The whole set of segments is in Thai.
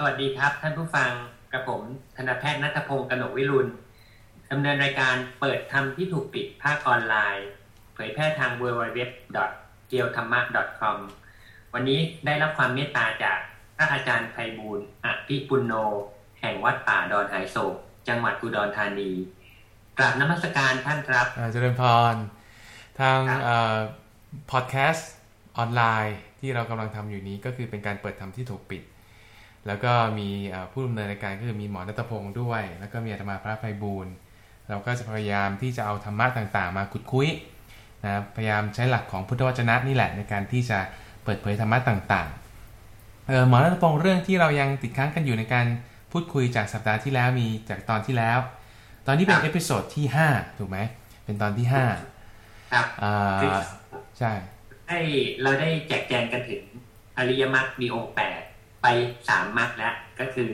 สวัสดีครับ ท่านผู้ฟังกระผมธนแพทย์นัทพงศ์กนกวิรุณดำเนินรายการเปิดธรรมที่ถูกปิดภาคออนไลน์ เผยแพร่ทาง w w w g e o t h a m m a c o m วันนี้ได้รับความเมตตาจากพระอาจารย์ไพบูลย์อภิปุณโน แห่งวัดป่าดอนหายโศก จังหวัดอุดรธานีกราบนมัสการท่านครับอ่าเจริญพร ทางครับพอดแคสต์ออนไลน์ที่เรากำลังทำอยู่นี้ก็คือเป็นการเปิดธรรมที่ถูกปิด แล้วก็มีเอ่อผู้ดำเนินรายการก็คือมีหมอณัฐพงศ์ด้วย แล้วก็มีอาตมาพระไพบูลย์เราก็จะพยายามที่จะเอาธรรมะต่างๆ มาขุดคุยนะพยายามใช้หลักของพุทธวจนะนี่แหละในการที่จะเปิดเผยธรรมะต่างๆเออหมอณัฐพงศ์เรื่องที่เรายังติดค้างกันอยู่ในการพูดคุยจากสัปดาห์ที่แล้วมีจากตอนที่แล้ว ตอนนี้เป็นครับ episode ที่5ถูกไหมเป็นตอนที่5ครับอ่าคือใช่ให้เราได้แจกแจงกันถึงอริยมรรคมีองค์แปด ไปสามมรรคแล้ว ก็คือ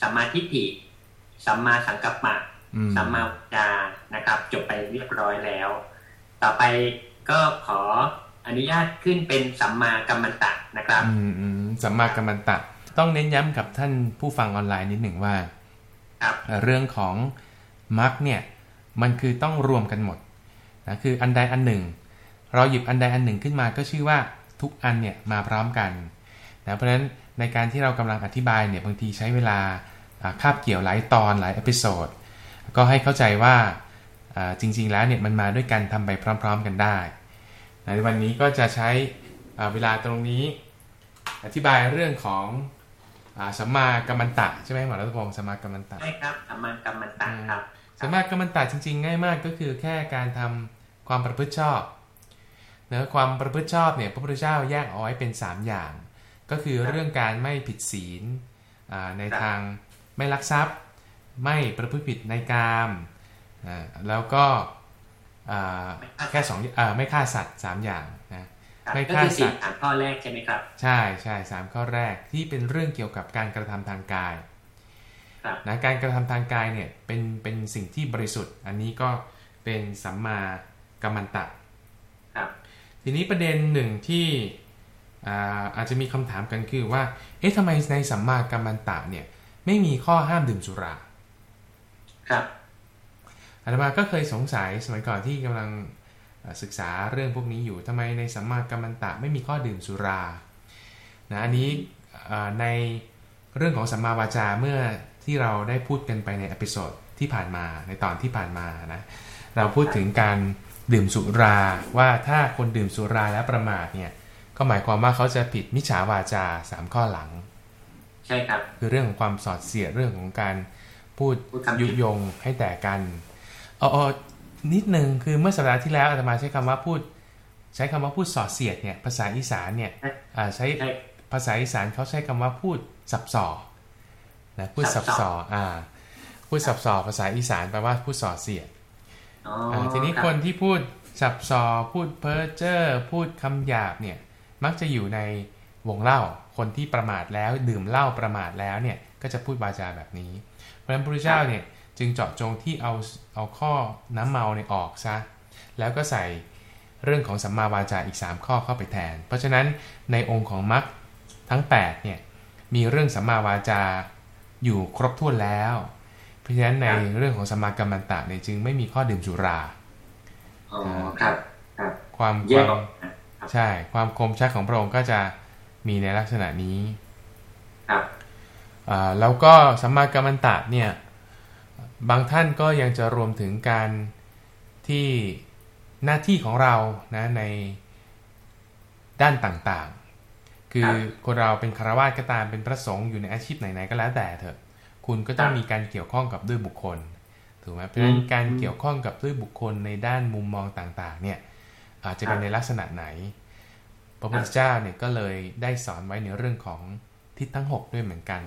สัมมาทิฏฐิสัมมาสังกัปปะอืมสัมมาวจานะครับ จบไปเรียบร้อยแล้ว ต่อไปก็ขออนุญาตขึ้นเป็นสัมมากัมมันตะนะครับอืมอืมสัมมากัมมันตะ ต้องเน้นย้ำกับท่านผู้ฟังออนไลน์นิดหนึ่งว่าครับเอ่อเรื่องของมรรคเนี่ยมันคือต้องรวมกันหมดนะคืออันใดอันหนึ่ง เราหยิบอันใดอันหนึ่งขึ้นมาก็ชื่อว่าทุกอันเนี่ยมาพร้อมกันนะเพราะฉะนั้น ในการที่เรากำลังอธิบายเนี่ยบางทีใช้เวลาอ่าคาบเกี่ยวหลายตอนหลาย episode ก็ให้เข้าใจว่าอ่าจริง ๆ แล้วเนี่ยมันมาด้วยกันทำไปพร้อม ๆ กันได้ ในวันนี้ก็จะใช้อ่าเวลาตรงนี้อธิบายเรื่องของอาสัมมากัมมันตะใช่ไหมหมอรัตพงศ์สัมมากัมมันตะใช่ครับสัมมากัมมันตะครับสัมมากัมมันตะจริง ๆ ง่ายมากก็คือแค่การทำความประพฤติชอบเนะความประพฤติชอบเนี่ยพระพุทธเจ้าแยกเอาไว้เป็น 3 อย่าง ก็คือเรื่องการไม่ผิดศีลอ่าในทางไม่ลักทรัพย์ ไม่ประพฤติผิดในกามอ่าแล้วก็อ่าแค่สองอ่าไม่ฆ่าสัตว์สามอย่างนะครับไม่ก็ฆ่าคือสัสี่ตว์ฐานข้อแรกใช่ไหมครับ ใช่ใช่สามข้อแรกที่เป็นเรื่องเกี่ยวกับการกระทำทางกายครับนะการกระทำทางกายเนี่ยเป็นเป็นสิ่งที่บริสุทธิ์ อันนี้ก็เป็นสัมมากัมมันตะครับทีนี้ประเด็นหนึ่งที่ อ่าอาจจะมีคำถามกันคือว่า เอ๊ะทำไมในสัมมากัมมันตะเนี่ยไม่มีข้อห้ามดื่มสุรา ครับอาตมาก็เคยสงสัยสมัยก่อนที่กำลังเอ่อศึกษาเรื่องพวกนี้อยู่ทำไมในสัมมากัมมันตะไม่มีข้อดื่มสุรา นะอันนี้เอ่อในเรื่องของสัมมาวาจาเมื่อที่เราได้พูดกันไปในอพิโซดที่ผ่านมาในตอนที่ผ่านมานะเราพูดถึงการดื่มสุราว่าถ้าคนดื่มสุราแล้วประมาทเนี่ย ก็หมายความว่าเขาจะผิดมิจฉาวาจาสามข้อหลัง ใช่ครับ คือเรื่องของความสอดเสียดเรื่องของการพูดพูดคำผิดยุยงให้แตกกันเออเออนิดหนึ่งคือเมื่อสัปดาห์ที่แล้วอาตมาใช้คำว่าพูด ใช้คำว่าพูดสอดเสียดเนี่ยภาษาอีสานเนี่ยอ่าใช้ใช่ภาษาอีสานเขาใช้คำว่าพูดสับสอนะพูดสัสับบสสอออ่า พูดสับสอภาษาอีสานแปลว่าพูดสอดเสียดอ๋ออ่าทีนี้รับคนที่พูดสับสอพูดเพ้อเจ้อพูดคำหยาบเนี่ย มักจะอยู่ในวงเล่า คนที่ประมาทแล้วดื่มเหล้าประมาทแล้วเนี่ยก็จะพูดวาจาแบบนี้ เพราะฉะนั้นพระพุทธเจ้าเนี่ยจึงเจาะจงที่เอาเอาข้อน้ำเมาเนี่ยออกซะแล้วก็ใส่เรื่องของสัมมาวาจาอีก 3 ข้อเข้าไปแทน เพราะฉะนั้นในองค์ของมรรคทั้ง8เนี่ยมีเรื่องสัมมาวาจาอยู่ครบถ้วนแล้ว เพราะฉะนั้นในเรื่องของสัมมากัมมันตะเนี่ยจึงไม่มีข้อดื่มสุราอ๋อครับครับ ความแยคก วามออกนะครับใช่ ความคมชัดของพระองค์ก็จะมีในลักษณะนี้ครับอ่าแล้วก็สัมมากัมมันตะเนี่ยบางท่านก็ยังจะรวมถึงการที่หน้าที่ของเรานะในด้านต่างๆ คือคนเราเป็นคารวาสก็ตามเป็นพระสงฆ์อยู่ในอาชีพไหนๆก็แล้วแต่เถอะ คุณก็ต้องมีการเกี่ยวข้องกับด้วยบุคคลถูกไหมเพราะฉะนั้นการเกี่ยวข้องกับด้วยบุคคลในด้านมุมมองต่างๆ เนี่ย อาจจะเป็นในลักษณะไหน พระพุทธเจ้าเนี่ยก็เลยได้สอนไว้ในเรื่องของทิศทั้ง 6 ด้วยเหมือนกัน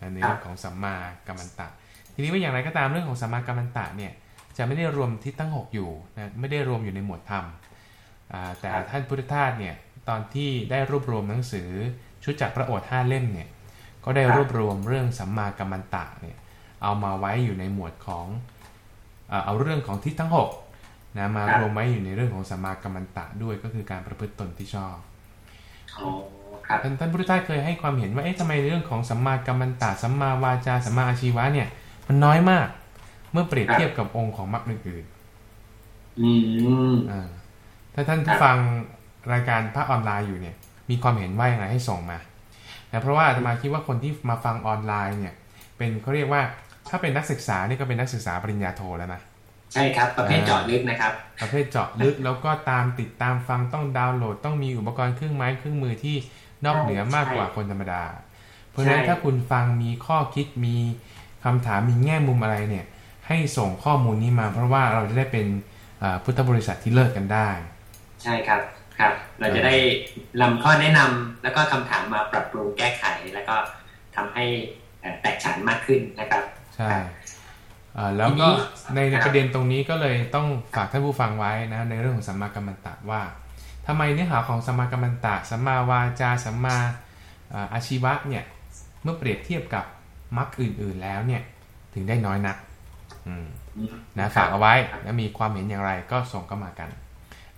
นะในเรื่องของสัมมากัมมันตะ ทีนี้ว่าอย่างไรก็ตามเรื่องของสัมมากัมมันตะเนี่ยจะไม่ได้รวมทิศทั้ง 6 อยู่นะไม่ได้รวมอยู่ในหมวดธรรมอ่าแต่ท่านพุทธทาสเนี่ยตอนที่ได้รวบรวมหนังสือชุดจากพระโอษฐ์ห้าเล่มเนี่ยก็ได้รวบรวมเรื่องสัมมากัมมันตะเนี่ยเอามาไว้อยู่ในหมวดของอ่าเอาเรื่องของทิศทั้ง 6 นะมารวมไว้อยู่ในเรื่องของสัมมากัมมันตะด้วยก็คือการประพฤติตนที่ชอบอ๋อครับท่านท่านพุทธทาสเคยให้ความเห็นว่าเอ๊ะทำไมเรื่องของสัมมากัมมันตะสัมมาวาจาสัมมาอาชีวะเนี่ย มันน้อยมาก เมื่อเปรียบเทียบกับองค์ของมรรคอื่นอืมๆอ่าถ้าท่านครัที่บฟังรายการพระออนไลน์อยู่เนี่ย มีความเห็นว่ายังไงให้ส่งมานะเพราะว่าอาตมาคิดว่าคนที่มาฟังออนไลน์เนี่ย เป็นเขาเรียกว่าถ้าเป็นนักศึกษานี่ก็เป็นนักศึกษาปริญญาโทแล้วนะ ใช่ครับ ประเภทอ่าเจาะลึกนะครับ ประเภทเจาะลึกแล้วก็ตามติดตามฟังต้องดาวน์โหลด ต้องมีอุปกรณ์เครื่องไม้เครื่องมือที่นอกเหนือมากกว่าคนธรรมดา เพราะฉะนั้นใช่ถ้าคุณฟังมีข้อคิดมีคำถามมีแง่มุมอะไรเนี่ย ให้ส่งข้อมูลนี้มา เพราะว่าเราจะได้เป็นอ่าพุทธบริษัทที่เลิกกันได้ ใช่ครับครับ เราจะได้นำข้อแนะนำแล้วก็คำถามมาปรับปรุงแก้ไขแล้วก็ทำให้เอ่อแตกฉานมากขึ้นนะครับ ใช่อ่า แล้วก็ในในประเด็นตรงนี้ก็เลยต้องฝากท่านผู้ฟังไว้นะในเรื่องของสัมมากัมมันตะว่าทำไมเนื้อหาของสัมมากัมมันตะสัมมาวาจาสัมมาอ่าอาชีวะเนี่ยเมื่อเปรียบเทียบกับมรรคอื่น ๆแล้วเนี่ยถึงได้น้อยนักอืมนะฝากเอาไว้แล้วมีความเห็นอย่างไรก็ส่งเข้ามากัน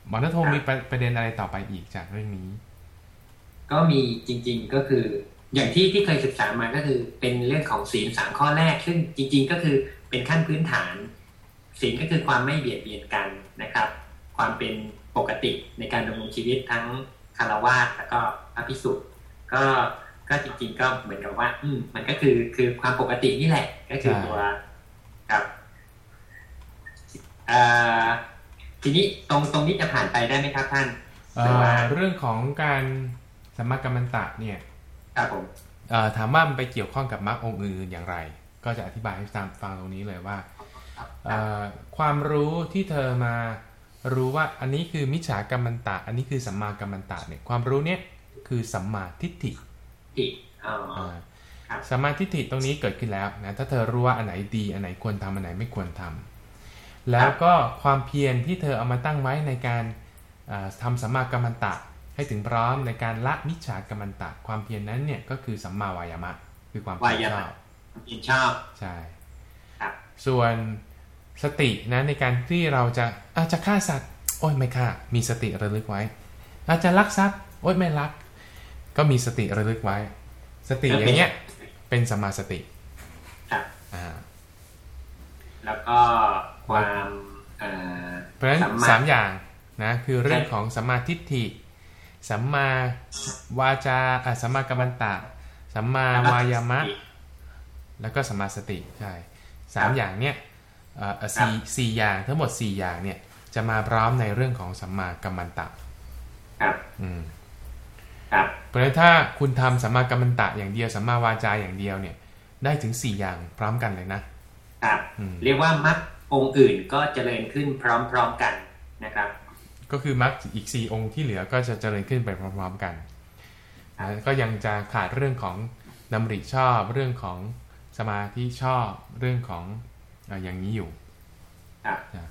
หมอนัทงมีประประเด็นอะไรต่อไปอีกจากเรื่องนี้ ก็มีจริง ๆก็คือ อย่างที่ที่เคยศึกษามาก็คือเป็นเรื่องของศีลสามข้อแรก ซึ่งจริง ๆ ก็คือ เป็นขั้นพื้นฐานศีลก็คือความไม่เบียดเบียนกันนะครับ ความเป็นปกติในการดำรงชีวิตทั้งคารวะแล้วก็พระภิกษุก็ก็จริงๆก็เหมือนกับว่า อืมมันก็คือคือความปกตินี่แหละ ก็คือใช่ตัวครับเอ่อทีนี้ตรงตรงนี้จะผ่านไปได้ไหมครับท่านเอ่หรือว่าอเรื่องของการสัมมากัมมันตะเนี่ยครับผมเอ่อถามว่ามันไปเกี่ยวข้องกับมรรคองค์อื่นอย่างไร ก็จะอธิบายให้ตามฟังตรงนี้เลยว่าครับเอ่อความรู้ที่เธอมารู้ว่าอันนี้คือมิจฉากัมมันตะ อันนี้คือสัมมากัมมันตะเนี่ยความรู้เนี่ยคือสัมมาทิฏฐิอีกอ๋ออ่าครับสัมมาทิฏฐิตรงนี้เกิดขึ้นแล้วนะถ้าเธอรู้ว่าอันไหนดีอันไหนควรทำอันไหนไม่ควรทำแล้วก็ความเพียรที่เธอเอามาตั้งไว้ในการอ่าทำสัมมากัมมันตะ ให้ถึงพร้อมในการละมิจฉากัมมันตะ ความเพียรนั้นเนี่ยก็คือสัมมาวายามะ คือความเพียร ชอบยินชอบใช่ครับ ส่วนสตินะในการที่เราจะอาจจะฆ่าสัตว์โอ้ยไม่ฆ่า มีสติระลึกไว้ อาจจะลักทรัพย์โอ้ยไม่ลัก ก็มีสติระลึกไว้ สติอย่างเงี้ย เป็นสัมมาสติครับอ่าแล้วก็ความเอ่อเพราะฉะนั้นสัมมาสามอย่างนะคือเรื่องของสัมมาทิฏฐิสัมมาวาจาอะสัมมากัมมันตะสัมมาวายามะ แล้วก็สัมมาสติใช่สามอย่างเนี้ยเอ่อเอ่อสี่สี่อย่างทั้งหมดสี่อย่างเนี่ย จะมาพร้อมในเรื่องของสัมมากัมมันตะครับอืมครับเพราะฉะนั้นถ้าคุณทำสัมมากัมมันตะอย่างเดียวสัมมาวาจาอย่างเดียวเนี่ย ได้ถึงสี่อย่างพร้อมกันเลยนะครับอืมเรียกว่ามรรคองค์อื่นก็เจริญขึ้นพร้อมๆกันนะครับ ก็คือมรรคอีกสี่องค์ที่เหลือก็จะเจริญขึ้นไปพร้อมๆกันนะก็ยังจะขาดเรื่องของดำริชอบเรื่องของ สมาธิชอบเรื่องของเอ่ออย่างนี้อยู่ครับนะ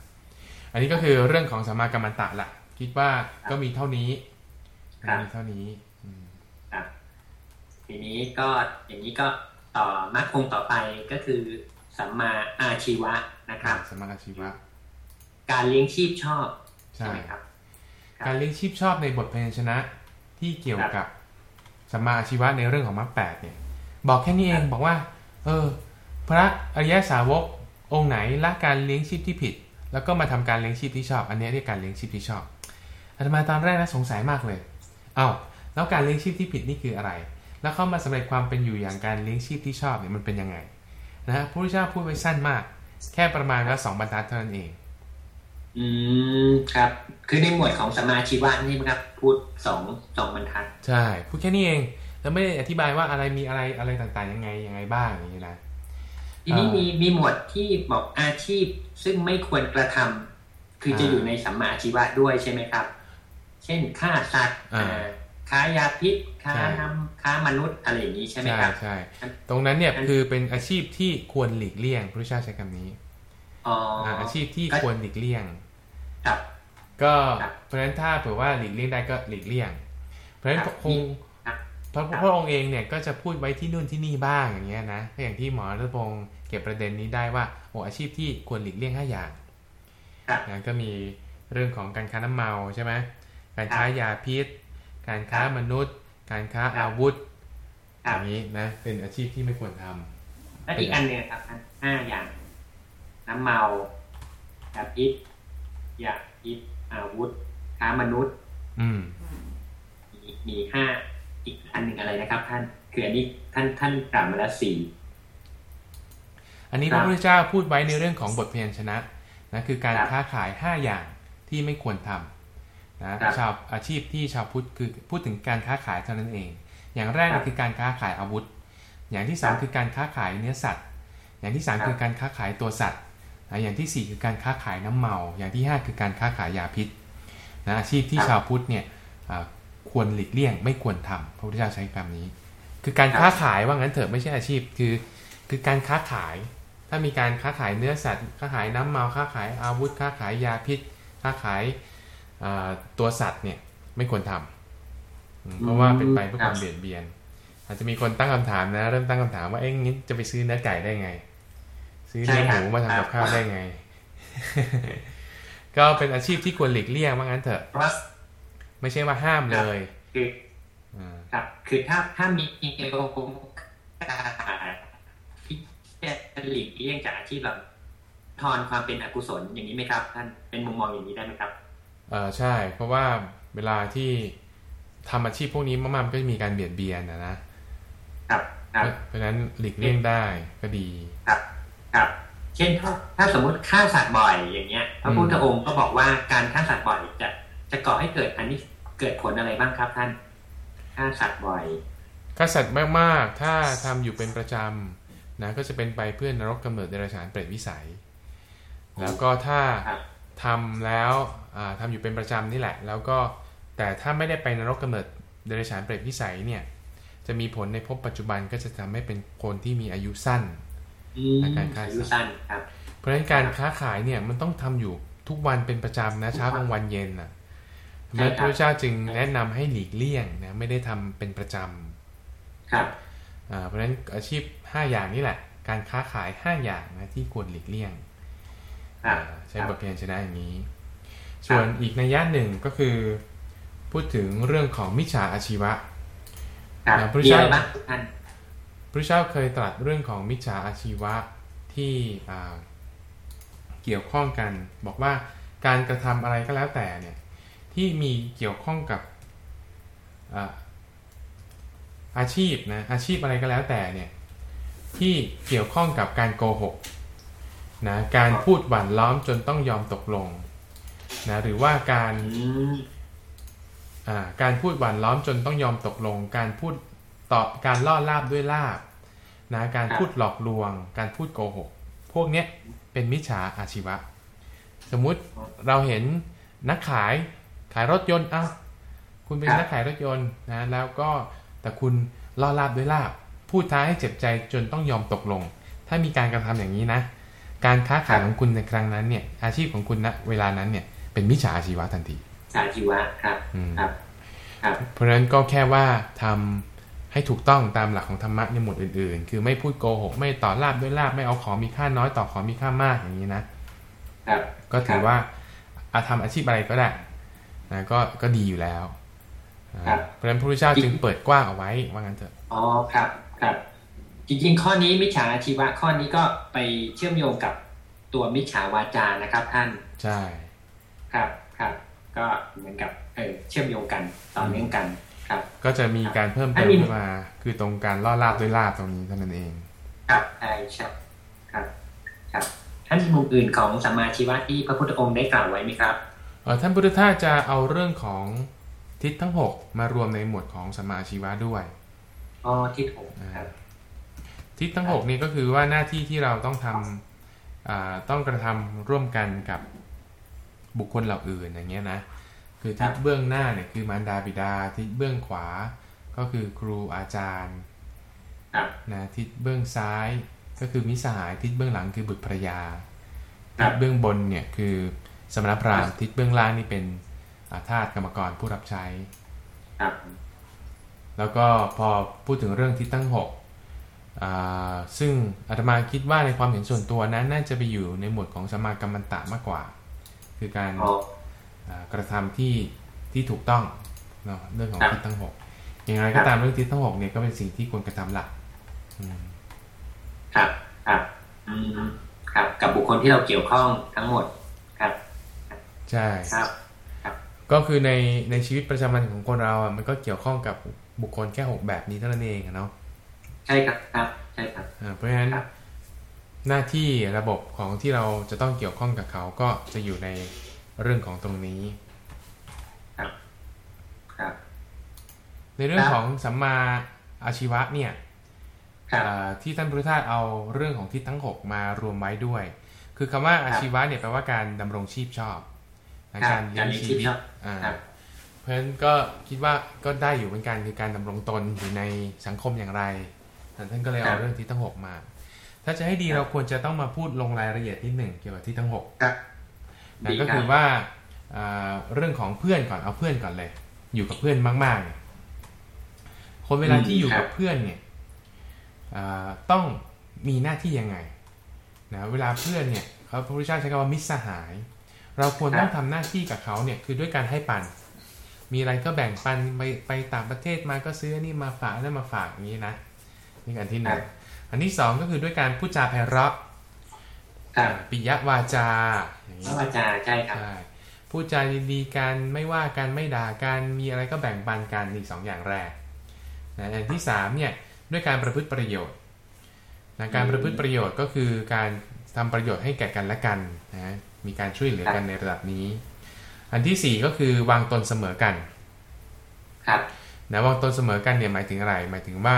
อันนี้ก็คือเรื่องของสัมมากัมมันตะละคิดว่าก็มีเท่านี้ครับมีเท่านี้อืมครับทีนี้ก็อย่างนี้ก็ต่อมรรคองค์ต่อไปก็คือสัมมาอาชีวะนะครับสัมมาอาชีวะ การเลี้ยงชีพชอบใช่ใช่ไหมครับครับ การเลี้ยงชีพชอบในบทเพลงชนะที่เกี่ยวกับสัมมาอาชีวะในเรื่องของมรรคแปดเนี่ย บอกแค่นี้เองบอกว่า เออ พระอริยสาวกองค์ไหนละการเลี้ยงชีพที่ผิด แล้วก็มาทำการเลี้ยงชีพที่ชอบ อันเนี้ยเรียกการเลี้ยงชีพที่ชอบอาตมาตอนแรกนะสงสัยมากเลยเอ้าแล้วการเลี้ยงชีพที่ผิดนี่คืออะไร แล้วเข้ามาสำเร็จความเป็นอยู่อย่างการเลี้ยงชีพที่ชอบเนี่ยมันเป็นยังไงนะฮะพระพุทธเจ้าพูดไว้สั้นมาก แค่ประมาณว่าสองบรรทัดเท่านั้นเอง อืมครับ คือในหมวดของสมมาชีวะนี่นะครับพูดสองสองบรรทัด ใช่ พูดแค่นี้เอง แล้วไม่ได้อธิบายว่าอะไรมีอะไรอะไรต่างๆ ยังไงยังไงบ้างอย่างนี้นะทีนี้อ่ามีมีมีหมวดที่บอกอาชีพซึ่งไม่ควรกระทำคือจะอ่าอยู่ในสัมมาอาชีวะด้วยใช่ไหมครับ เช่นฆ่าสัตว์อ่าอ่าค้ายาพิษค้าใช่นำค้ามนุษย์อะไรอย่างนี้ใช่ไหมใช่ครับใช่ตรงนั้นเนี่ยอันคือเป็นอาชีพที่ควรหลีกเลี่ยงพระเจ้าใช้คำนี้อ๋ออาอาชีพที่ก็ควรหลีกเลี่ยงครับก็ครับเพราะฉะนั้นถ้าเผื่อว่าหลีกเลี่ยงได้ก็หลีกเลี่ยง เพราะฉะนั้นครับคงครับ พระครับพระองค์เองเนี่ยก็จะพูดไว้ที่นู่นที่นี่บ้างอย่างเงี้ยนะก็อย่างที่หมอรัตพงศ์เก็บประเด็นนี้ได้ว่าโอ้อาชีพที่ควรหลีกเลี่ยงห้าอย่างครับนะก็มีเรื่องของการค้าน้ำเมาใช่ไหมการค้ายาพิษ การค้ามนุษย์ การค้าครับอาวุธคอรับย่างนี้นะ เป็นอาชีพที่ไม่ควรทำและอีกอันหนึ่งครับท่านห้าอย่างน้ำเมายาพิษยาพิษอาวุธ ค้ามนุษย์ อืมมีมีห้า อีกอันหนึ่งอะไรนะครับ ท่านคืออันนี้ท่านท่านกล่าวมาแล้วสี่อันนี้คพรับระพุทธเจ้าพูดไว้ในเรื่องของบทเพียรชนะนะคือการครับค้าขาย 5 อย่างที่ไม่ควรทำนะครับชาวอาชีพที่ชาวพุทธคือพูดถึงการค้าขายเท่านั้นเอง อย่างแรกครับคือการค้าขายอาวุธ อย่างที่สองครับคือการค้าขายเนื้อสัตว์ อย่างที่สามครับคือการค้าขายตัวสัตว์นะอย่างที่สี่คือการค้าขายน้ำเมา อย่างที่ห้าคือการค้าขายยาพิษนะอาชีพที่ครับชาวพุทธเนี่ยอ่า ควรหลีกเลี่ยง ไม่ควรทำพระพุทธเจ้าใช้คำนี้ คือการครับค้าขายว่างั้นเถอะไม่ใช่อาชีพ คือคือการค้าขาย ถ้ามีการค้าขายเนื้อสัตว์ค้าขายน้ำเมาค้าขายอาวุธค้าขายยาพิษค้าขายอ่าตัวสัตว์เนี่ยไม่ควรทำอืมเพราะว่าเป็นไปเพื่อความเบียดเบียน อาจจะมีคนตั้งคำถามนะ เริ่มตั้งคำถามว่าเอ๊ะงี้จะไปซื้อเนื้อไก่ได้ไง ซื้อเนื้อหมูมาทำกับข้าวได้ไง ก็เป็นอาชีพที่ควรหลีกเลี่ยงว่างั้นเถอะเพราะว่า ไม่ใช่ว่าห้ามเลยคืออ่าครับ คือถ้าถ้ามีเอโกงที่จะหลีกเลี่ยงจากอาชีพแบบทอนความเป็นอกุศลอย่างนี้ไหมครับ ท่านเป็นมุมมองอย่างนี้ได้ไหมครับเออใช่ เพราะว่าเวลาที่ทำอาชีพพวกนี้มากๆมันก็จะมีการเบียดเบียนนะนะครับครับเพราะฉะนั้นหลีกเลี่ยงได้ก็ดีครับ ครับ เช่นถ้าถ้าสมมุติฆ่าสัตว์บ่อยอย่างเงี้ยพระพุทธองค์ก็บอกว่าการฆ่าสัตว์บ่อยจะจะก่อให้เกิดอันนี้ เกิดผลอะไรบ้างครับท่านฆ่าสัตว์บ่อยฆ่าสัตว์มากๆ ถ้าทำอยู่เป็นประจำนะก็จะเป็นไปเพื่อนรกกำเนิดเดรัจฉานเปรตวิสัย แล้วก็ถ้าครับทำแล้วอ่าทำอยู่เป็นประจำนี่แหละ แล้วก็แต่ถ้าไม่ได้ไปนรกกำเนิดเดรัจฉานเปรตวิสัยเนี่ยจะมีผลในภพปัจจุบันก็จะทำให้เป็นคนที่มีอายุสั้นอืมและการฆ่าสัตว์อายุสั้นครับเพราะฉะนั้นการค้าขายเนี่ยมันต้องทำอยู่ทุกวันเป็นประจำนะเช้ากลางวันเย็นนะ ใช่พครัระบพุทธเจ้าจึงแนะนำให้หลีกเลี่ยงนะไม่ได้ทำเป็นประจครับำอ่าเพราะฉะนั้นอาชีพ5อย่างนี่แหละ การค้าขาย5อย่างนะที่ควรหลีกเลี่ยงครับอ่าใช้บทเพียนชนะอย่างนี้ ส่วนอีกนัยยะหนึ่งก็คือ พูดถึงเรื่องของมิจฉาอาชีวะครับอ่าพระมีเจ้าอะไรบ้างท่านพระเจ้าเคยตรัสเรื่องของมิจฉาอาชีวะที่อ่าเกี่ยวข้องกัน บอกว่าการกระทำอะไรก็แล้วแต่เนี่ย ที่มีเกี่ยวข้องกับอ่าอาชีพนะอาชีพอะไรก็แล้วแต่เนี่ยที่เกี่ยวข้องกับการโกหกนะการพูดหวานล้อมจนต้องยอมตกลงนะหรือว่าการอืมอ่าการพูดหวานล้อมจนต้องยอมตกลง การพูดตอบการล่อลาบด้วยลาบนะการพูดหลอกลวง การพูดโกหก พวกเนี้ยเป็นมิจฉาอาชีวะ สมมุติเราเห็นนักขาย ขายรถยนต์ เอ้าคุณเป็นนักขายรถยนต์นะ แล้วก็แต่คุณล่อลาบด้วยลาบ พูดท้าให้เจ็บใจจนต้องยอมตกลง ถ้ามีการกระทำอย่างนี้นะ การค้าขายของคุณในครั้งนั้นเนี่ย อาชีพของคุณณเวลานั้นเนี่ยเป็นมิจฉาอาชีวะทันทีสาชีวะครับอืมครับครับ เพราะฉะนั้นก็แค่ว่าทำให้ถูกต้องตามหลักของธรรมะในหมวดอื่นๆ คือไม่พูดโกหก ไม่ต่อลาบด้วยลาบ ไม่เอาของมีค่าน้อยต่อของมีค่ามากอย่างนี้นะ ครับ ก็ถือว่าอาทำอาชีพอะไรก็ได้ นะก็ก็ดีอยู่แล้วอ่าครับเพราะฉะนั้นพระพุทธเจ้าจึงเปิดกว้างเอาไว้ว่างั้นเถอะอ๋อครับครับจริงๆ ข้อนี้มิจฉาอาชีวะข้อนี้ก็ไปเชื่อมโยงกับตัวมิจฉาวาจานะครับท่าน ใช่ ครับครับ ก็เหมือนกับเออเชื่อมโยงกันต่อเนื่องกันครับ ก็จะมีการเพิ่มเติมอันนี้ขึ้นมา คือตรงการล่อลาบด้วยลาบตรงนี้เท่านั้นเอง ครับใช่ครับครับ ครับ ท่านมีมุมอื่นของสัมมาชีวะที่พระพุทธองค์ได้กล่าวไว้ไหมครับเอ่อ ท่านพุทธทาสจะเอาเรื่องของทิศทั้ง6มารวมในหมวดของสมมาอาชีวะด้วยอ๋อที่ถูกครับทิศทั้งหกนี้ก็คือว่าหน้าที่ที่เราต้องทำอ่าต้องกระทำร่วมกันกับบุคคลเหล่าอื่นอย่างเงี้ยนะคือทิศเบื้องหน้าเนี่ยคือมารดาบิดาทิศเบื้องขวาก็คือครูอาจารย์ครับนะทิศเบื้องซ้ายก็คือมิตรสหายทิศเบื้องหลังคือบุตรภรยาครัทิบศเบื้องบนเนี่ยคือ สมณพราหมณ์ทิศเบื้องล่างนี่เป็นอ่าทาสกรรมกรผู้รับใช้ครับแล้วก็พอพูดถึงเรื่องทิศทั้งหกอ่าซึ่งอาตมาคิดว่าในความเห็นส่วนตัวนั้นน่าจะไปอยู่ในหมวดของสมากรรมันตะมากกว่า คือการอ๋ออ่ากระทำที่ที่ถูกต้องเนาะเรื่องของครับทิศทั้งหกอย่างไรก็ตามเรื่องทิศทั้งหกเนี่ยก็เป็นสิ่งที่ควรกระทำหลักอืมครับครับอืมครับกับบุคคลที่เราเกี่ยวข้องทั้งหมดครับ ใช่ครับ ก็คือในในชีวิตประจำวันของคนเราอะมันก็เกี่ยวข้องกับบุคคลแค่หกแบบนี้เท่านั้นเองอะเนาะใช่ครับครับใช่ครับอ่าเพราะฉะนั้นครับหน้าที่ระบบของที่เราจะต้องเกี่ยวข้องกับเขาก็จะอยู่ในเรื่องของตรงนี้ ครับครับ ในเรื่องครับของสัมมาอาชีวะเนี่ยครับอ่าที่ท่านพุทธทาสเอาเรื่องของทิศทั้ง6มารวมไว้ด้วย คือคำว่าอาชีวะเนี่ยแปลว่าการดำรงชีพชอบ นะครักาบรเลี้กายรงเลี้ยงชีชีพวิตชอบอ่าครับเพราะฉะนั้นก็คิดว่าก็ได้อยู่เหมือนกันคือการดำรงตนอยู่ในสังคมอย่างไรท่านก็เลยครัเอาบเรื่องทิศทั้งหกมา ถ้าจะให้ดีครับเราควรจะต้องมาพูดลงรายละเอียดนิดหนึ่งเกี่ยวกับทิศทั้งหกครับนะดีก็ครัคืบอว่าอ่าเรื่องของเพื่อนก่อนเอาเพื่อนก่อนเลย อยู่กับเพื่อนมากๆเนี่ยคนเวลาที่อยู่กับเพื่อนเนี่ยอ่าต้องมีหน้าที่ยังไงนะเวลาเพื่อนเนี่ยเขาพระพุทธเจ้าใช้คำว่ามิตรสหาย เราควรต้องทำหน้าที่กับเขาเนี่ยคือด้วยการให้ปัน มีอะไรก็แบ่งปันไปไปต่างประเทศมาก็ซื้ออันนี่มาฝากนั่นมาฝากอย่างนี้นะนี่อันที่หนึ่งอันที่สองก็คือด้วยการพูดจาไพเราะครับปิยวาจาอย่างนี้พระอาจารย์ใช่ครับใช่พูดจาดีๆกันไม่ว่ากันไม่ด่ากันมีอะไรก็แบ่งปันกันนี่สองอย่างแรกนะอันที่สามเนี่ยด้วยการประพฤติประโยชน์นะการประพฤติประโยชน์ก็คือการทำประโยชน์ให้แก่กันและกันนะ มีการช่วยเหลือกันในระดับนี้ อันที่สี่ก็คือวางตนเสมอกัน ครับนะวางตนเสมอกันเนี่ยหมายถึงอะไร หมายถึงว่า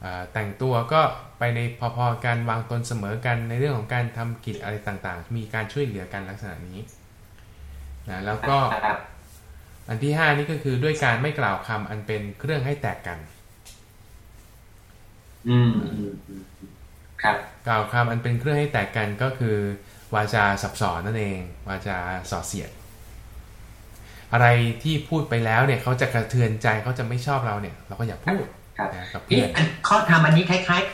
เอ่อแต่งตัวก็ไปในพอๆกันวางตนเสมอกันในเรื่องของการทำกิจอะไรต่างๆ มีการช่วยเหลือกันลักษณะนี้นะแล้วก็ครับอันที่ห้านี่ก็คือด้วยการไม่กล่าวคำอันเป็นเครื่องให้แตกกัน อืมอืมอืมครับ กล่าวคำอันเป็นเครื่องให้แตกกันก็คือ วาจาสับสอนนั่นเอง วาจาส่อเสียด อะไรที่พูดไปแล้วเนี่ยเขาจะกระเทือนใจเขาจะไม่ชอบเราเนี่ย เราก็อย่าพูดครับนะกับนี่เพื่อนอันข้อธรรมอันนี้คล้ายๆ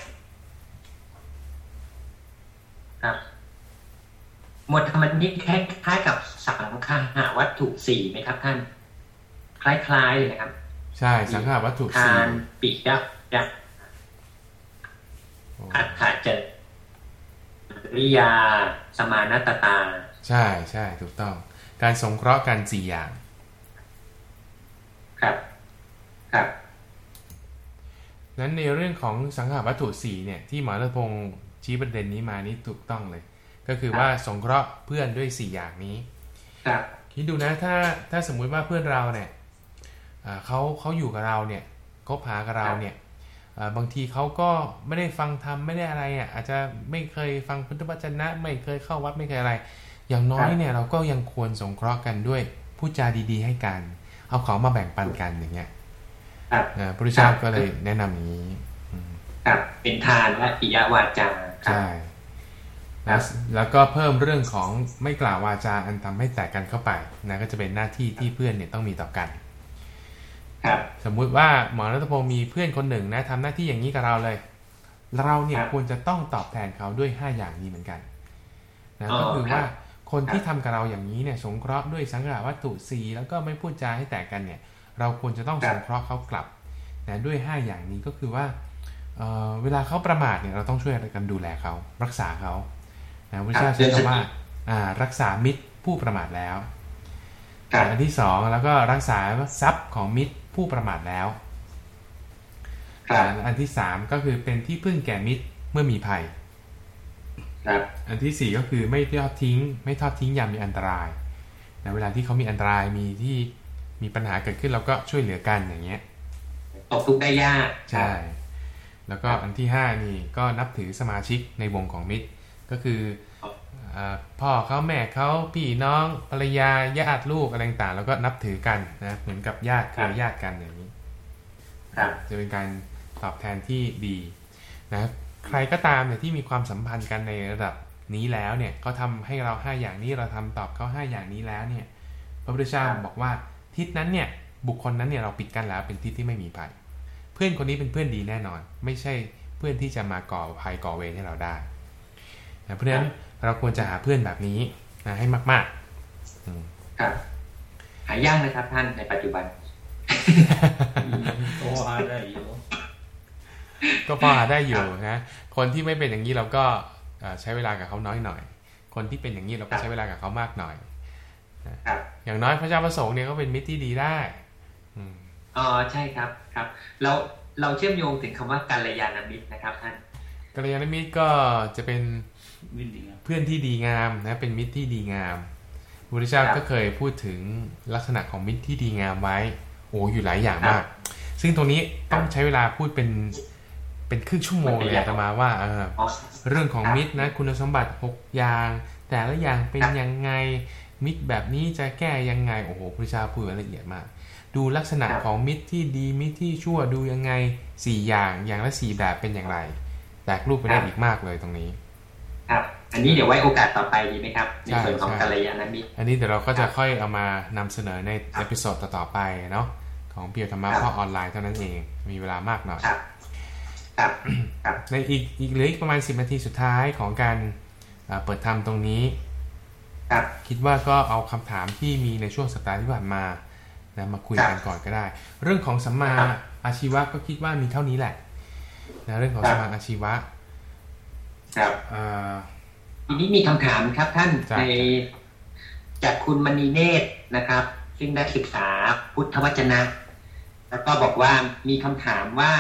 ครับหมวดธรรมอันนี้คล้ายๆกับสังฆาวัตถุสี่ไหมครับท่าน คล้ายๆเลยนะครับ ใช่สังขารวัตถุทาสี่นปิยักยักโอ้อัฏฐาเจ ริยา สมานัตตา ใช่ใช่ถูกต้อง การสงเคราะห์กันสี่อย่าง ครับครับนั้นในเรื่องของสังขารวัตถุสี่เนี่ย ที่หมอรัตพงศ์ชี้ประเด็นนี้มานี่ถูกต้องเลย ก็คือว่าสงเคราะห์เพื่อนด้วยสี่อย่างนี้ครับคิดดูนะถ้าถ้าสมมุติว่าเพื่อนเราเนี่ยอ่าเขาเขาอยู่กับเราเนี่ยคบหากับเราเนี่ยอ่า บางทีเขาก็ไม่ได้ฟังธรรมไม่ได้อะไรอะอาจจะไม่เคยฟังพุทธวจนะ ไม่เคยเข้าวัดไม่เคยอะไร อย่างน้อยเนี่ยเราก็ยังควรสงเคราะห์กันด้วยพูดจาดีๆ ให้กัน เอาของมาแบ่งปันกันอย่างเงี้ยครับนะพระพุทธเจ้าก็เลยแนะนำอย่างนี้อืมครับเป็นทานและปิยวาจาครับใช่ครัแล้วบแล้วก็เพิ่มเรื่องของไม่กล่าววาจาอันทำให้แตกกันเข้าไปนะก็จะเป็นหน้าที่ที่เพื่อนเนี่ยต้องมีต่อกันครับ สมมุติว่าหมอรัตพงศ์มีเพื่อนคนหนึ่งนะทำหน้าที่อย่างนี้กับเราเลย เราเนี่ยครับควรจะต้องตอบแทนเขาด้วย5อย่างนี้เหมือนกันนะอ๋อก็คือครับว่าคนที่ครับทำกับเราอย่างนี้เนี่ยสงเคราะห์ด้วยสังขารวัตถุสีแล้วก็ไม่พูดจาให้แตกกันเนี่ย เราควรจะต้องครัสบงเคราะห์เขากลับนะด้วย5อย่างนี้ก็คือว่าเอ่อเวลาเขาประมาทเนี่ยเราต้องช่วยกันดูแลเขารักษาเขานะพระเจ้าใช้คำว่าอ่ารักษามิตรผู้ประมาทแล้วครับอันที่สองแล้วก็รักษาทรัพย์ของมิตร ผู้ประมาทแล้วครับอันที่สามก็คือเป็นที่พึ่งแก่มิตรเมื่อมีภัยครับอันที่สี่ก็คือไม่ทอดทิ้ง ไม่ทอดทิ้งยามมีอันตรายนะเวลาที่เขามีอันตรายมีที่มีปัญหาเกิดขึ้นเราก็ช่วยเหลือกันอย่างเงี้ยตกทุกข์ได้ยากใช่ แล้วก็อันที่ห้านี่ก็นับถือสมาชิกในวงของมิตร ก็คืออ่า พ่อเขาแม่เขาพี่น้องภรรยาญาติลูกอะไรต่างๆแล้วก็นับถือกันนะเหมือนกับญาติเครือญาติกันอย่างนี้ครับจะเป็นการตอบแทนที่ดีนะใครก็ตามเนี่ยที่มีความสัมพันธ์กันในระดับนี้แล้วเนี่ยเขาทำให้เราห้าอย่างนี้เราทำตอบเขาห้าอย่างนี้แล้วเนี่ย พระพุทธเจ้าบอกว่าทิศนั้นเนี่ยบุคคลนั้นเนี่ยเราปิดกั้นแล้วเป็นทิศที่ไม่มีภัย เพื่อนคนนี้เป็นเพื่อนดีแน่นอน ไม่ใช่เพื่อนที่จะมาก่อภัยก่อเวรให้เราได้นะเพราะฉะนั้น เราควรจะหาเพื่อนแบบนี้นะให้มากๆอืมครับหายากนะครับท่านในปัจจุบันก็หาได้อยู่ ก็พอหาได้อยู่นะ คนที่ไม่เป็นอย่างนี้เราก็เอ่อใช้เวลากับเขาน้อยหน่อย คนที่เป็นอย่างนี้เราก็ใช้เวลากับเขามากหน่อยครับอย่างน้อยพระเจ้าประสงค์เนี่ยก็เป็นมิตรที่ดีได้อืมอ๋อใช่ครับครับ เราเราเชื่อมโยงถึงคำว่ากัลยาณมิตรนะครับท่านกัลยาณมิตรก็จะเป็นวินดีครับ เพื่อนที่ดีงามนะเป็นมิตรที่ดีงามพระพุทธเจ้าครับก็เคยพูดถึงลักษณะของมิตรที่ดีงามไว้ โอ้อยู่หลายอย่างมาก ซึ่งตรงนี้ต้องใช้เวลาพูดเป็นเป็นครึ่งชั่วโมงเลยอาตมาว่าเอออ๋อเรื่องของมิตรนะคุณสมบัติ6อย่าง แต่ละอย่างเป็นครับยังไงมิตรแบบนี้จะแก้ยังไงโอ้โหพระเจ้าพูดไว้ละเอียดมากดูลักษณะครับของมิตรที่ดีมิตรที่ชั่วดูยังไงสี่อย่างอย่างละสี่แบบเป็นอย่างไรแตกรูปไปได้อีกมากเลยตรงนี้ ครับ อันนี้เดี๋ยวไว้โอกาสต่อไปดีไหมครับ ในใช่ส่วนของใช่กัลยาณมิตรอันนี้เดี๋ยวเราก็คจะรับค่อยเอามานำเสนอใน episode ต่อๆไปเนาะของเพียวธรรมะครับพ่อออนไลน์เท่านั้นเองมีเวลามากหน่อยครับครับครับในอีกอีกเหลืออีกประมาณ10นาทีสุดท้ายของการเอ่อเปิดธรรมตรงนี้ครับคิดว่าก็เอาคำถามที่มีในช่วงสัปดาห์ที่ผ่านมานะมาคุยกันก่อนก็ได้ เรื่องของสัมมาครับอาชีวะก็คิดว่ามีเท่านี้แหละนะเรื่องของครัสับมมาอาชีวะ ครับเอ่อทีนี้มีคำถามครับท่านจ้ะในจากคุณมณีเนตรนะครับ ซึ่งได้ศึกษาพุทธวจนะ แล้วก็บอกว่ามีคำถามว่า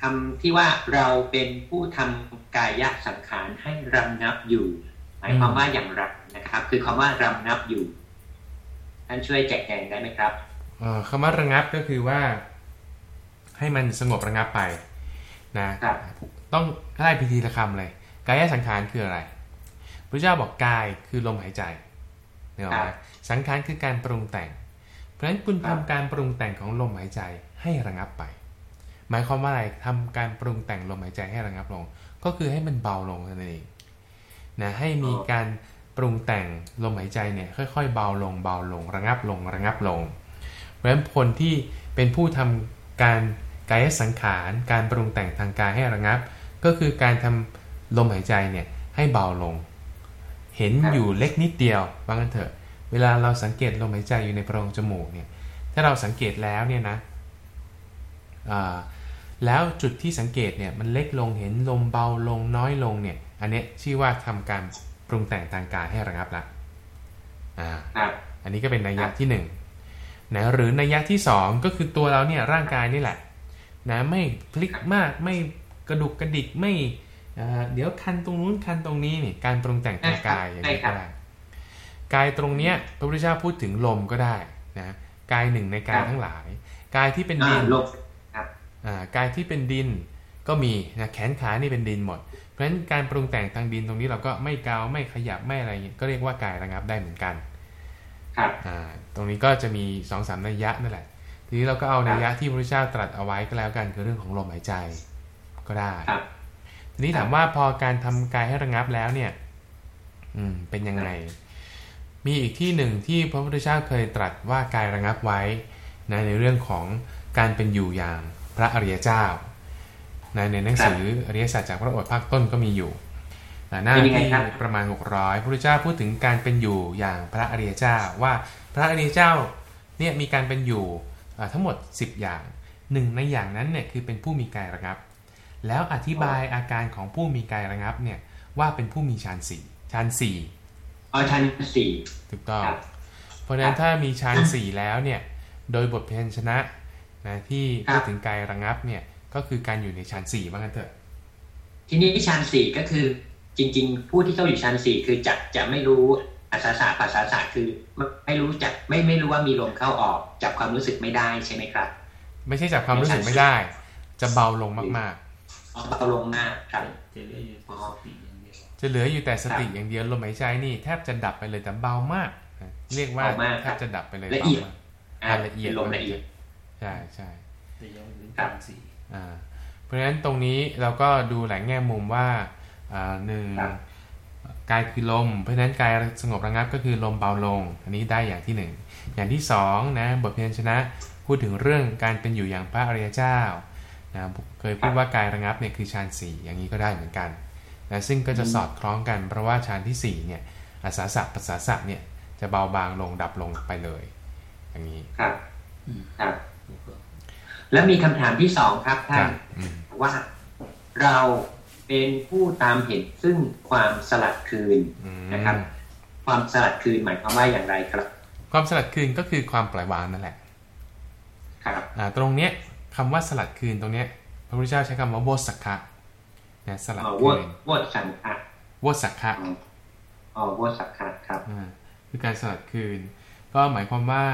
คำที่ว่าเราเป็นผู้ทำกายสังขารให้รำงับอยู่ หมายความว่าอย่างไรนะครับ คือคำว่ารำงับอยู่ท่านช่วยแจกแจงได้ไหมครับเอ่อคำว่าระงับก็คือว่า ให้มันสงบระงับไปนะครับ ต้องไล่พิธีละคำเลยกายสังขารคืออะไรพระเจ้าบอกกายคือลมหายใจเนี่ยหรอครัไหมบสังขารคือการปรุงแต่ง เพราะฉะนั้นคุณครัทำบการปรุงแต่งของลมหายใจให้ระงับไป หมายความว่าอะไรทำการปรุงแต่งลมหายใจให้ระงับลง ก็คือให้มันเบาลงนั่นเองนะให้มีการปรุงแต่งลมหายใจเนี่ยค่อยๆ เบาลงเบาลงระงับลงระงับลง เพราะฉะนั้นคนที่เป็นผู้ทำการกายสังขาร การปรุงแต่งทางกายให้ระงับ ก็คือการทำลมหายใจเนี่ยให้เบาลง เห็นอยู่เล็กนิดเดียวว่างั้นเถอะ เวลาเราสังเกตลมหายใจอยู่ในโพรงจมูกเนี่ย ถ้าเราสังเกตแล้วเนี่ยนะอ่าแล้วจุดที่สังเกตเนี่ยมันเล็กลงเห็นลมเบาลงน้อยลงเนี่ย อันเนี้ยชื่อว่าทำการปรุงแต่งทางกายให้ระงับละอ่าครับอันนี้ก็เป็นนัยยะที่หนึ่งนะหรือนัยยะที่สองก็คือตัวเราเนี่ยร่างกายนี่แหละนะไม่พลิกมากไม่ กระดุกกระดิกไม่เอ่อเดี๋ยวคันตรงนู้นคันตรงนี้นี่การปรุงแต่งทางกายอย่างนี้ก็ได้กายตรงเนี้ยพระพุทธเจ้าพูดถึงลมก็ได้นะกายหนึ่งในกายทั้งหลาย กายที่เป็นอ่าดินลบครับอ่ากายที่เป็นดินก็มีนะแขนขานี่เป็นดินหมด เพราะฉะนั้นการปรุงแต่งทางดินตรงนี้เราก็ไม่เกาไม่ขยับไม่อะไรเงี้ยก็เรียกว่ากายระงับได้เหมือนกันครับอ่าตรงนี้ก็จะมีสองสามนัยยะนั่นแหละ ทีนี้เราก็เอานัยยะที่พระพุทธเจ้าตรัสเอาไว้ก็แล้วกันคือเรื่องของลมหายใจ ก็ได้ครับทีนี้ถามว่าพอการทำกายให้ระงับแล้วเนี่ย อืม เป็นยังไง มีอีกที่หนึ่งที่พระพุทธเจ้าเคยตรัสว่ากายระงับไว้นะในเรื่องของการเป็นอยู่อย่างพระอริยเจ้านะในหนังสืออริยสัจจากพระโอษฐ์ภาคต้นก็มีอยู่นะหน้าเป็นยังไงที่ครับประมาณ 600พระพุทธเจ้าพูดถึงการเป็นอยู่อย่างพระอริยเจ้า ว่าพระอริยเจ้าเนี่ยมีการเป็นอยู่อ่าทั้งหมด 10 อย่างหนึ่งในอย่างนั้นเนี่ยคือเป็นผู้มีกายระงับ แล้วอธิบายอาการของผู้มีกายระงับเนี่ยว่าเป็นผู้มีฌานสี่ฌานสี่อ๋อชั้นสี่ถูกต้องครับเพราะฉะนั้นถ้ามีฌานสี่แล้วเนี่ยโดยบทเพลงชนะนะที่ครับพูดถึงกายระงับเนี่ยก็คือการอยู่ในฌานสี่ว่างั้นเถอะ ทีนี้ชั้นสี่ก็คือจริง ๆ ผู้ที่เข้าอยู่ชั้นสี่คือจะจะไม่รู้อาสาสะปัสสาสะคือไม่ไม่รู้จักไม่ไม่รู้ว่ามีลมเข้าออกจับความรู้สึกไม่ได้ใช่ไหมครับ ไม่ใช่จากความรู้สึกไม่ได้ จะเบาลงมาก อ๋อเบาลงมากครับจะเหลืออยู่แต่สติอย่างเดียวๆจะเหลืออยู่แต่สติอย่างเดียวลมหายใจนี่แทบจะดับไปเลยแต่เบามากนะเรียกว่าเบามากแทบจะดับไปเลยละเอียดบามากอ่าละเอียดเป็นลมละเอียดใช่ใช่แต่ยังไม่ถึงครัฌาบนสี่อ่าเพราะฉะนั้นตรงนี้เราก็ดูหลายแง่มุมว่าอ่าหนึ่งครับกายคือลม เพราะฉะนั้นกายสงบระงับก็คือลมเบาลง อันนี้ได้อย่างที่หนึ่งอย่างที่สองนะบทเพียนชนะพูดถึงเรื่องการเป็นอยู่อย่างพระอริยเจ้า นะเคยพูดว่ากายระงับเนี่ยคือฌานสี่อย่างนี้ก็ได้เหมือนกันนะซึ่งก็จะสอดคล้องกันเพราะว่าฌานที่สี่เนี่ยอาสาสะปัสสาสะเนี่ยจะเบาบางลงดับลงไปเลย อย่างนี้ครับครับ แล้วมีคำถามที่สองครับคท่ารันบอืมว่าเราเป็นผู้ตามเห็นซึ่งความสลัดคืนอืมนะครับ ความสลัดคืนหมายความว่าอย่างไรครับ ความสลัดคืนก็คือความปล่อยวางนั่นแหละ ครับอ่าตรงเนี้ย คำว่าสลัดคืนตรงเนี้ยพระพุทธเจ้าใช้คำว่าโวสักขะนะสลัดอ๋อวคืดนวดสังฆะโวสักขะอ๋ออ๋อวดสังฆะครับอ่าคือการสลัดคืน ก็หมายความว่า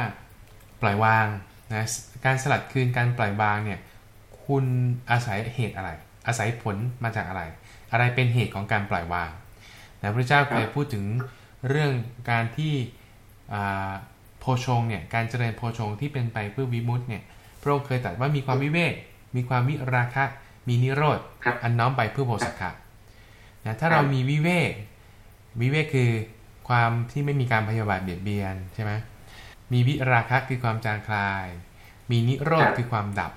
ปล่อยวางนะการสลัดคืนการปล่อยวางเนี่ย คุณอาศัยเหตุอะไร อาศัยผลมาจากอะไร อะไรเป็นเหตุของการปล่อยวางนะพระเจ้าเคยพูดถึงเรื่องการที่อ่าโพชงเนี่ยการเจริญโพชงที่เป็นไปเพื่อวิมุตติเนี่ยพ ระองค์เคยตรัสว่ามีความวิเวก มีความวิราคะ มีนิโรธครับอันน้อมไปเพื่อโพสักขะนะถ้าเรามีวิเวก วิเวกคือความที่ไม่มีการพยาบาทเบียดเบียนใช่ไหมมีวิราคะคือความจางคลาย มีนิโรธครับคือความดับ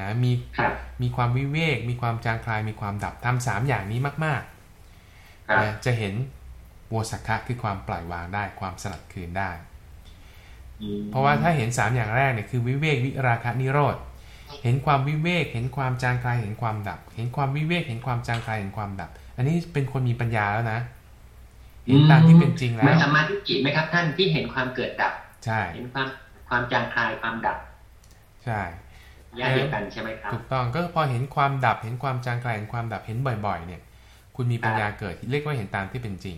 นะมีครับมีความวิเวก มีความจางคลาย มีความดับทำสามอย่างนี้มากครับๆนะจะเห็นโวสักขะคือความปล่อยวางได้ ความสลัดคืนได้อืม เพราะว่าถ้าเห็นสามอย่างแรกเนี่ยคือวิเวกวิราคะนิโรธเห็นความวิเวก เห็นความจางคลายเห็นความดับ เห็นความวิเวก เห็นความจางคลายเห็นความดับ อันนี้เป็นคนมีปัญญาแล้วนะเห็นตามที่เป็นจริงแล้เหมือนวสมมาธิจิตไหมครับ ท่านที่เห็นความเกิดดับ ใช่ เห็นความความจางคลายความดับ ใช่แยกเดียวกันใช่ไหมครับ ถูกต้องก็พอเห็นความดับ เห็นความจางคลายเห็นความดับเห็นบ่อย ๆ เนี่ย คุณมีปัญญาเกิดเรียกว่าเห็นตามที่เป็นจริง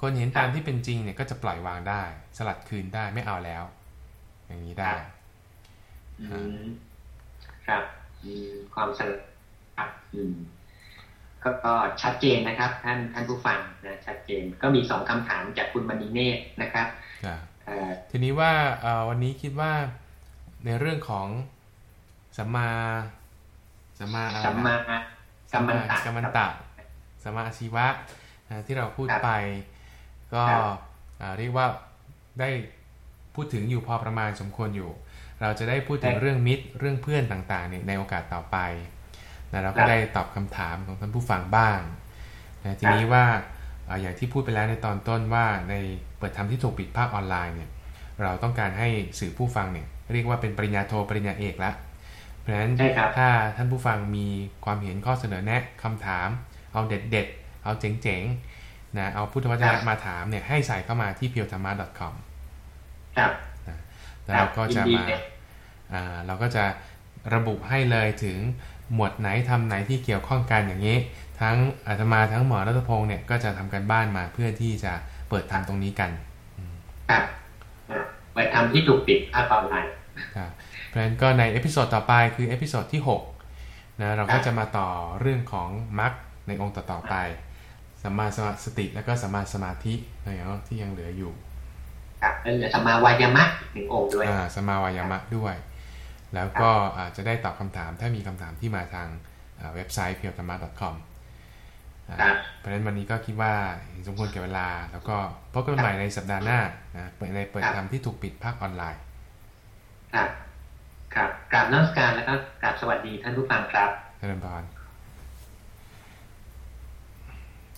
คนเห็นตามที่เป็นจริงเนี่ยก็จะปล่อยวางได้ สลัดคืนได้ไม่เอาแล้ว อย่างนี้ได้อืมครับอืมความสลับครับอืมก็ก็ชัดเจนนะครับ ท่านท่านผู้ฟังนะชัดเจนก็มีสองคำถามจากคุณมณีเนตรนะครับจ้ะเอ่อทีนี้ว่าเอ่อวันนี้คิดว่าในเรื่องของสัมมาสัมมาอะไรนะสัมมากัมมันตะกัมมันตะสัมมาอาชีวะนะที่เราพูดครับไป ก็ครับอ่าเรียกว่าได้พูดถึงอยู่พอประมาณสมควรอยู่ เราจะได้พูดถึงเรื่องมิตรเรื่องเพื่อนต่างๆเนี่ยในโอกาสต่อไปนะเราก็ได้ตอบคำถามของท่านผู้ฟังบ้างนะทีนี้ว่าอ่าอย่างที่พูดไปแล้วในตอนต้นว่าในเปิดธรรมที่ถูกปิดภาคออนไลน์เนี่ยเราต้องการให้สื่อผู้ฟังเนี่ยเรียกว่าเป็นปริญญาโทปริญญาเอกละเพราะฉะนั้นใช่ครับถ้าท่านผู้ฟังมีความเห็นข้อเสนอแนะคำถาม เอาเด็ดๆเอาเจ๋งๆ นะเอาพุทธวจนะมาถามเนี่ยให้ใส่เข้ามาที่ p i o t h a m m a c o m ครับแล้วเราก็จะยินดีมาเลยอ่าเราก็จะระบุให้เลยถึงหมวดไหนทำไหนที่เกี่ยวข้องกันอย่างนี้ ทั้งอาตมาทั้งหมอรัตพงศ์เนี่ยก็จะทำกันบ้านมาเพื่อที่จะเปิดทำตรงนี้กันครับอะเปิดธรรมที่ถูกปิดภาคออนไลน์ครับเพราะฉะนั้นก็ใน episode ต่อไปคือ episode ที่6นะเราก็จะมาต่อเรื่องของมรรคในองค์ต่อๆไป สัมมาสติแล้วก็สัมมาสมาธินะครับที่ยังเหลืออยู่ครับแล้วเหลือสัมมาวายามะอีกหนึ่งองค์ด้วยอ่าสัมมาวายามะด้วย แล้วก็อาจจะได้ตอบคำถามถ้ามีคำถามที่มาทางอ่าเว็บไซต์ p i o t a m a c o m ครับเพราะฉะนั้นวันนี้ก็คิดว่าสมควรแก่เวลา แล้วก็พบกันใหม่ในสัปดาห์หน้านะเปิดในเปิดธรรมที่ถูกปิดภาคออนไลน์ ครับครับกราบนมัสการแล้วก็กราบสวัสดีท่านผู้ฟังครับเจริญพร